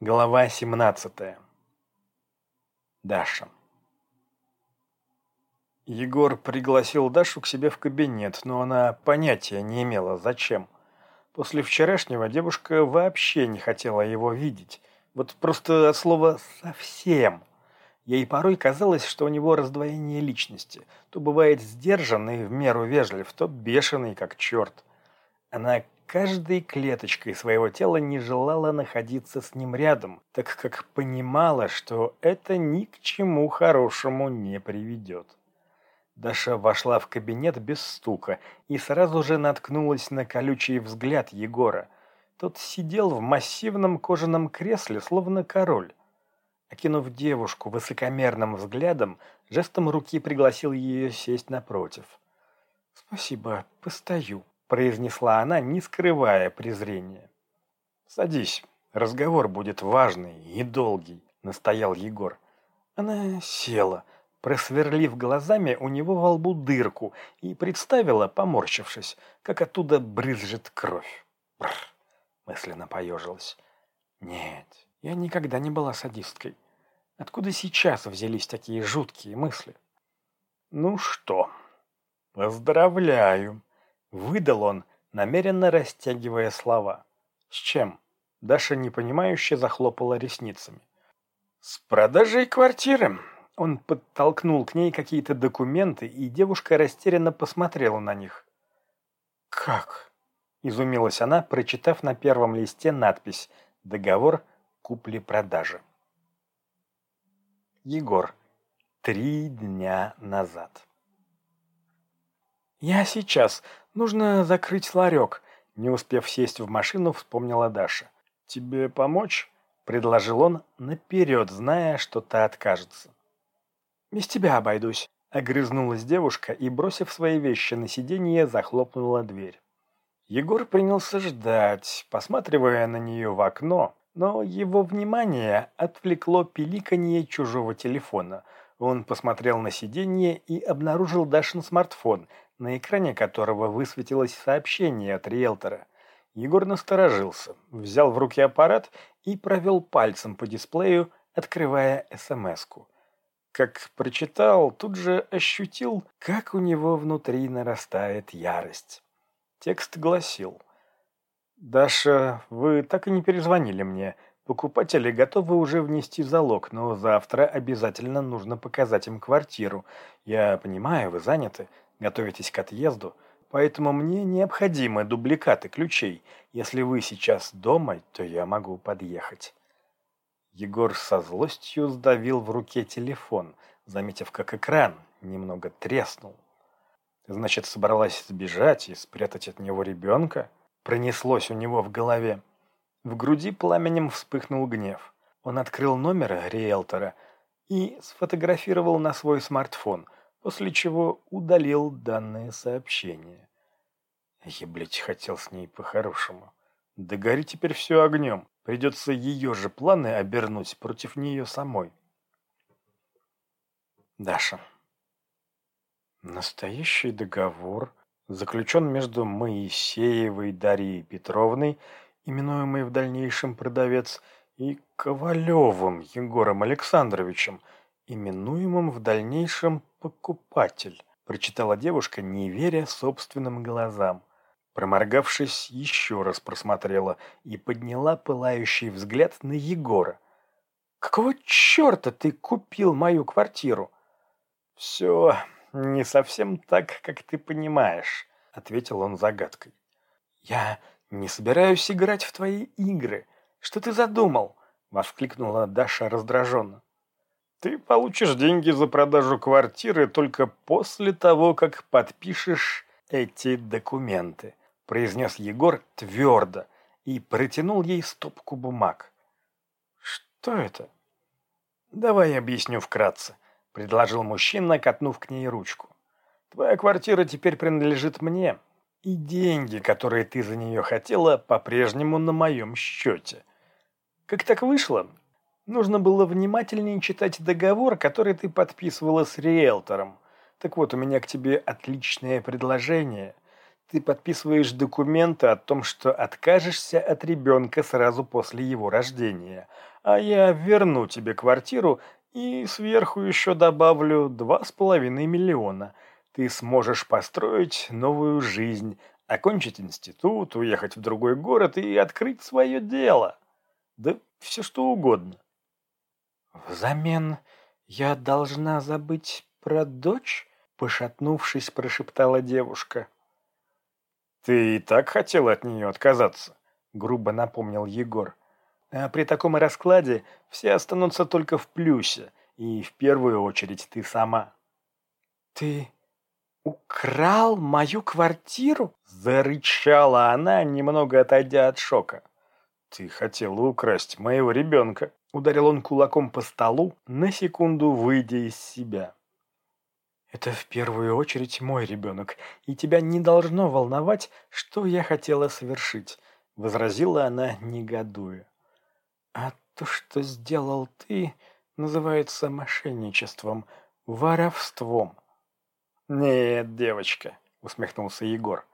Глава 17. Даша. Егор пригласил Дашу к себе в кабинет, но она понятия не имела, зачем. После вчерашнего девушка вообще не хотела его видеть. Вот просто от слова «совсем». Ей порой казалось, что у него раздвоение личности. То бывает сдержанный, в меру вежлив, то бешеный, как черт. Она каждой клеточкой своего тела не желала находиться с ним рядом, так как понимала, что это ни к чему хорошему не приведет. Даша вошла в кабинет без стука и сразу же наткнулась на колючий взгляд Егора. Тот сидел в массивном кожаном кресле, словно король. Окинув девушку высокомерным взглядом, жестом руки пригласил ее сесть напротив. «Спасибо, постою», произнесла она, не скрывая презрения. «Садись, разговор будет важный и долгий», — настоял Егор. Она села, просверлив глазами у него во лбу дырку и представила, поморщившись, как оттуда брызжет кровь. Бррр, мысленно поежилась. «Нет, я никогда не была садисткой. Откуда сейчас взялись такие жуткие мысли?» «Ну что, поздравляю», Выдал он, намеренно растягивая слова. «С чем?» Даша непонимающе захлопала ресницами. «С продажей квартиры!» Он подтолкнул к ней какие-то документы, и девушка растерянно посмотрела на них. «Как?» – изумилась она, прочитав на первом листе надпись «Договор купли-продажи». Егор. Три дня назад. «Я сейчас. Нужно закрыть ларек», — не успев сесть в машину, вспомнила Даша. «Тебе помочь?» — предложил он, наперед, зная, что та откажется. «Без тебя обойдусь», — огрызнулась девушка и, бросив свои вещи на сиденье, захлопнула дверь. Егор принялся ждать, посматривая на нее в окно, но его внимание отвлекло пиликанье чужого телефона. Он посмотрел на сиденье и обнаружил Дашин смартфон, на экране которого высветилось сообщение от риэлтора. Егор насторожился, взял в руки аппарат и провел пальцем по дисплею, открывая СМС-ку. Как прочитал, тут же ощутил, как у него внутри нарастает ярость. Текст гласил. «Даша, вы так и не перезвонили мне. Покупатели готовы уже внести залог, но завтра обязательно нужно показать им квартиру. Я понимаю, вы заняты готовитесь к отъезду, поэтому мне необходимы дубликаты ключей. Если вы сейчас дома, то я могу подъехать». Егор со злостью сдавил в руке телефон, заметив, как экран немного треснул. «Значит, собралась сбежать и спрятать от него ребенка?» Пронеслось у него в голове. В груди пламенем вспыхнул гнев. Он открыл номер риэлтора и сфотографировал на свой смартфон – после чего удалил данное сообщение. Я, блядь, хотел с ней по-хорошему. Да гори теперь все огнем. Придется ее же планы обернуть против нее самой. Даша. Настоящий договор заключен между Моисеевой Дарьей Петровной, именуемой в дальнейшем продавец, и Ковалевым Егором Александровичем – именуемым в дальнейшем «покупатель», прочитала девушка, не веря собственным глазам. Проморгавшись, еще раз просмотрела и подняла пылающий взгляд на Егора. «Какого черта ты купил мою квартиру?» «Все не совсем так, как ты понимаешь», — ответил он загадкой. «Я не собираюсь играть в твои игры. Что ты задумал?» — воскликнула Даша раздраженно. Ты получишь деньги за продажу квартиры только после того, как подпишешь эти документы, произнес Егор твердо и протянул ей стопку бумаг. Что это? Давай объясню вкратце, предложил мужчина, катнув к ней ручку. Твоя квартира теперь принадлежит мне, и деньги, которые ты за нее хотела, по-прежнему на моем счете. Как так вышло, Нужно было внимательнее читать договор, который ты подписывала с риэлтором. Так вот, у меня к тебе отличное предложение. ты подписываешь документы о том, что откажешься от ребенка сразу после его рождения, а я верну тебе квартиру и сверху еще добавлю два с половиной миллиона. Ты сможешь построить новую жизнь, окончить институт, уехать в другой город и открыть свое дело. Да все что угодно. Взамен я должна забыть про дочь? Пошатнувшись, прошептала девушка. «Ты и так хотел от нее отказаться», — грубо напомнил Егор. «А при таком раскладе все останутся только в плюсе, и в первую очередь ты сама». «Ты украл мою квартиру?» — зарычала она, немного отойдя от шока. «Ты хотела украсть моего ребенка», — ударил он кулаком по столу, на секунду выйдя из себя. Это в первую очередь мой ребенок, и тебя не должно волновать, что я хотела совершить, возразила она, негодуя. А то, что сделал ты, называется мошенничеством, воровством. Нет, девочка, усмехнулся Егор.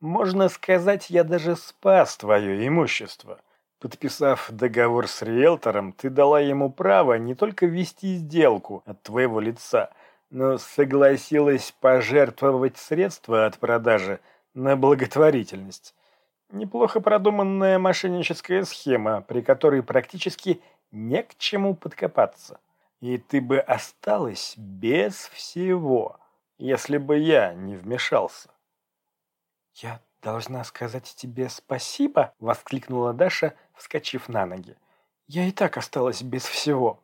Можно сказать, я даже спас твое имущество. Подписав договор с риэлтором, ты дала ему право не только вести сделку от твоего лица – но согласилась пожертвовать средства от продажи на благотворительность. Неплохо продуманная мошенническая схема, при которой практически не к чему подкопаться. И ты бы осталась без всего, если бы я не вмешался. «Я должна сказать тебе спасибо?» — воскликнула Даша, вскочив на ноги. «Я и так осталась без всего».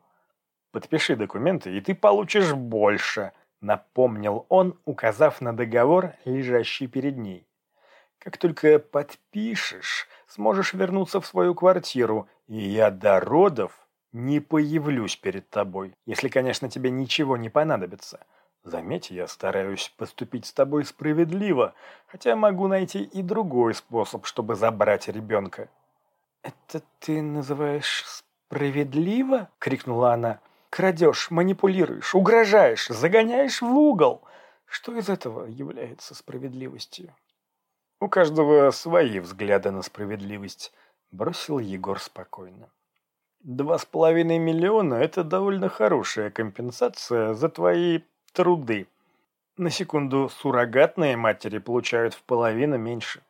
Подпиши документы, и ты получишь больше», — напомнил он, указав на договор, лежащий перед ней. «Как только подпишешь, сможешь вернуться в свою квартиру, и я до родов не появлюсь перед тобой, если, конечно, тебе ничего не понадобится. Заметь, я стараюсь поступить с тобой справедливо, хотя могу найти и другой способ, чтобы забрать ребенка». «Это ты называешь справедливо?» — крикнула она. Крадешь, манипулируешь, угрожаешь, загоняешь в угол. Что из этого является справедливостью? У каждого свои взгляды на справедливость, бросил Егор спокойно. Два с половиной миллиона – это довольно хорошая компенсация за твои труды. На секунду, суррогатные матери получают в половину меньше.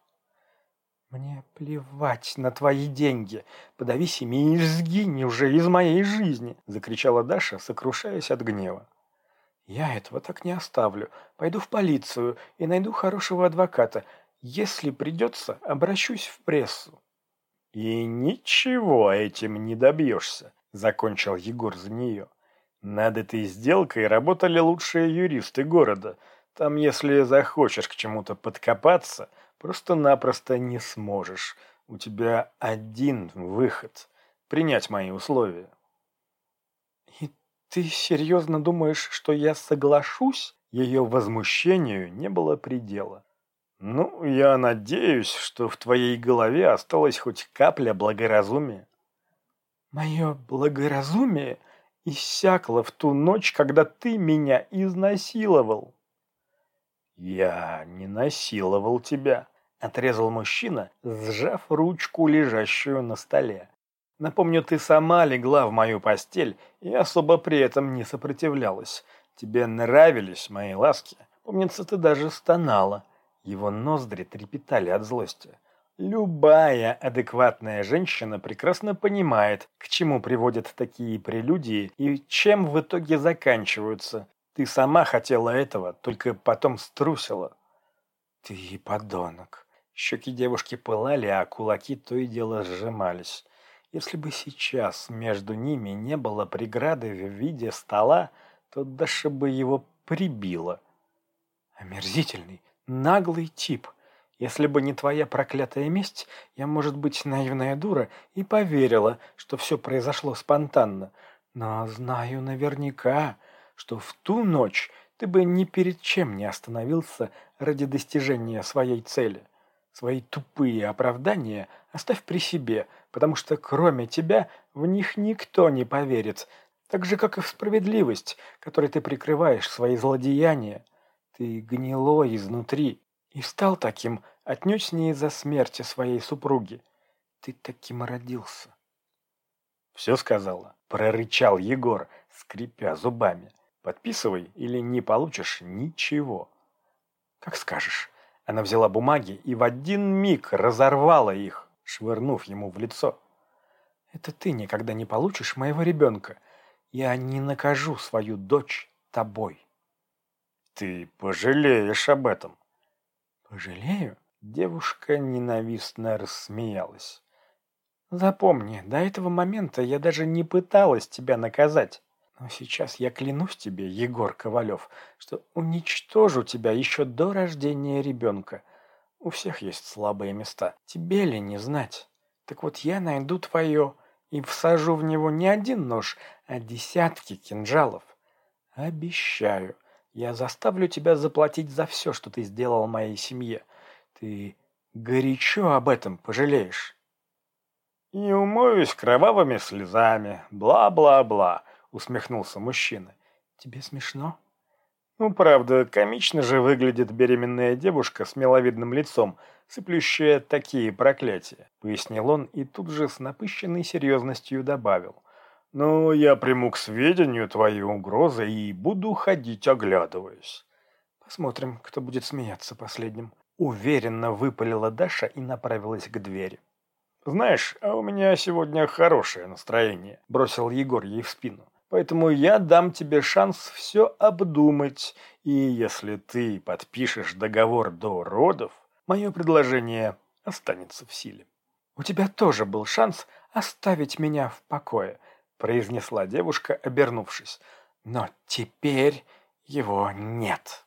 «Мне плевать на твои деньги. Подавись ими и сгинь уже из моей жизни!» – закричала Даша, сокрушаясь от гнева. «Я этого так не оставлю. Пойду в полицию и найду хорошего адвоката. Если придется, обращусь в прессу». «И ничего этим не добьешься», – закончил Егор за нее. «Над этой сделкой работали лучшие юристы города. Там, если захочешь к чему-то подкопаться – Просто-напросто не сможешь. У тебя один выход – принять мои условия. И ты серьезно думаешь, что я соглашусь? Ее возмущению не было предела. Ну, я надеюсь, что в твоей голове осталась хоть капля благоразумия. Мое благоразумие иссякло в ту ночь, когда ты меня изнасиловал. «Я не насиловал тебя», — отрезал мужчина, сжав ручку, лежащую на столе. «Напомню, ты сама легла в мою постель и особо при этом не сопротивлялась. Тебе нравились мои ласки. Помнится, ты даже стонала». Его ноздри трепетали от злости. Любая адекватная женщина прекрасно понимает, к чему приводят такие прелюдии и чем в итоге заканчиваются. Ты сама хотела этого, только потом струсила. Ты подонок. Щеки девушки пылали, а кулаки то и дело сжимались. Если бы сейчас между ними не было преграды в виде стола, то Даша бы его прибила. Омерзительный, наглый тип. Если бы не твоя проклятая месть, я, может быть, наивная дура и поверила, что все произошло спонтанно. Но знаю наверняка, что в ту ночь ты бы ни перед чем не остановился ради достижения своей цели. Свои тупые оправдания оставь при себе, потому что кроме тебя в них никто не поверит, так же, как и в справедливость, которой ты прикрываешь свои злодеяния. Ты гнилой изнутри, И стал таким отнюдь не из-за смерти своей супруги. Ты таким родился. Все сказала. Прорычал Егор, скрипя зубами. Подписывай или не получишь ничего. Как скажешь. Она взяла бумаги и в один миг разорвала их, швырнув ему в лицо. Это ты никогда не получишь моего ребенка. Я не накажу свою дочь тобой. Ты пожалеешь об этом. Пожалею? Девушка ненавистно рассмеялась. Запомни, до этого момента я даже не пыталась тебя наказать. Но сейчас я клянусь тебе, Егор Ковалев, что уничтожу тебя еще до рождения ребенка. У всех есть слабые места. Тебе ли не знать? Так вот я найду твое и всажу в него не один нож, а десятки кинжалов. Обещаю, я заставлю тебя заплатить за все, что ты сделал моей семье. Ты горячо об этом пожалеешь. И умоюсь кровавыми слезами, бла-бла-бла, усмехнулся мужчина. Тебе смешно? Ну, правда, комично же выглядит беременная девушка с миловидным лицом, сыплющая такие проклятия, пояснил он и тут же с напыщенной серьезностью добавил. «Ну, я приму к сведению твои угрозы и буду ходить, оглядываясь». «Посмотрим, кто будет смеяться последним». Уверенно выпалила Даша и направилась к двери. «Знаешь, а у меня сегодня хорошее настроение», – бросил Егор ей в спину. «Поэтому я дам тебе шанс все обдумать, и если ты подпишешь договор до родов, мое предложение останется в силе». «У тебя тоже был шанс оставить меня в покое», – произнесла девушка, обернувшись. «Но теперь его нет».